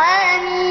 آمين